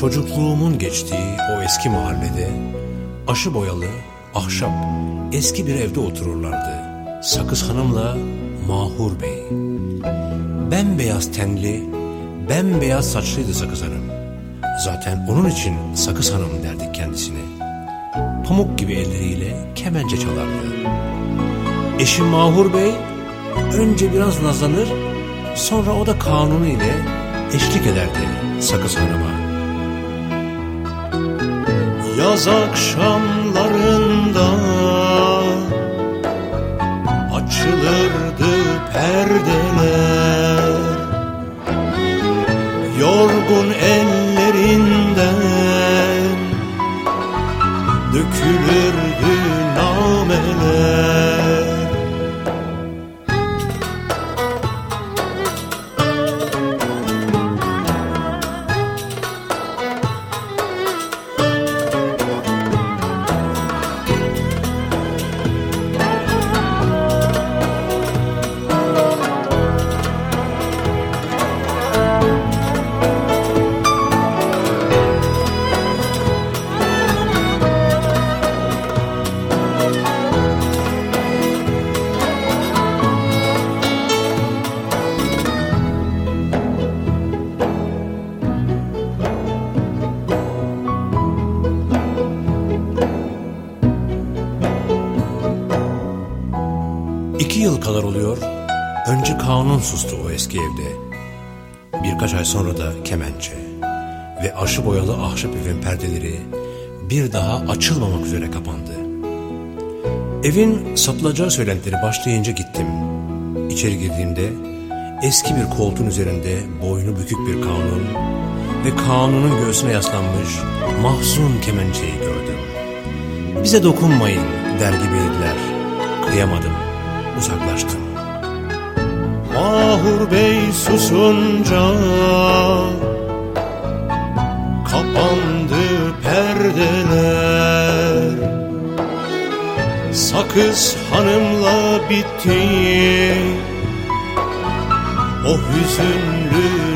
Çocukluğumun geçtiği o eski mahallede aşı boyalı, ahşap, eski bir evde otururlardı. Sakız Hanım'la Mahur Bey. Bembeyaz tenli, bembeyaz saçlıydı Sakız Hanım. Zaten onun için Sakız Hanım derdik kendisine. Pamuk gibi elleriyle kemence çalardı. Eşim Mahur Bey önce biraz nazlanır, sonra o da kanunu ile eşlik ederdi Sakız Hanım'a. Yaz akşamlarında açılırdı perdeler. Yorgun ellerinden İki yıl kadar oluyor. Önce kanun sustu o eski evde. Birkaç ay sonra da kemençe. Ve aşı boyalı ahşap evin perdeleri bir daha açılmamak üzere kapandı. Evin satılacağı söylentileri başlayınca gittim. İçeri girdiğimde eski bir koltuğun üzerinde boynu bükük bir kanun ve kanunun göğsüne yaslanmış mahzun kemençeyi gördüm. Bize dokunmayın der gibiydiler. Kıyamadım uzaklaştım. Mahur Bey susunca kapandı perdeler. Sakız hanımla bitti o hüzünlü.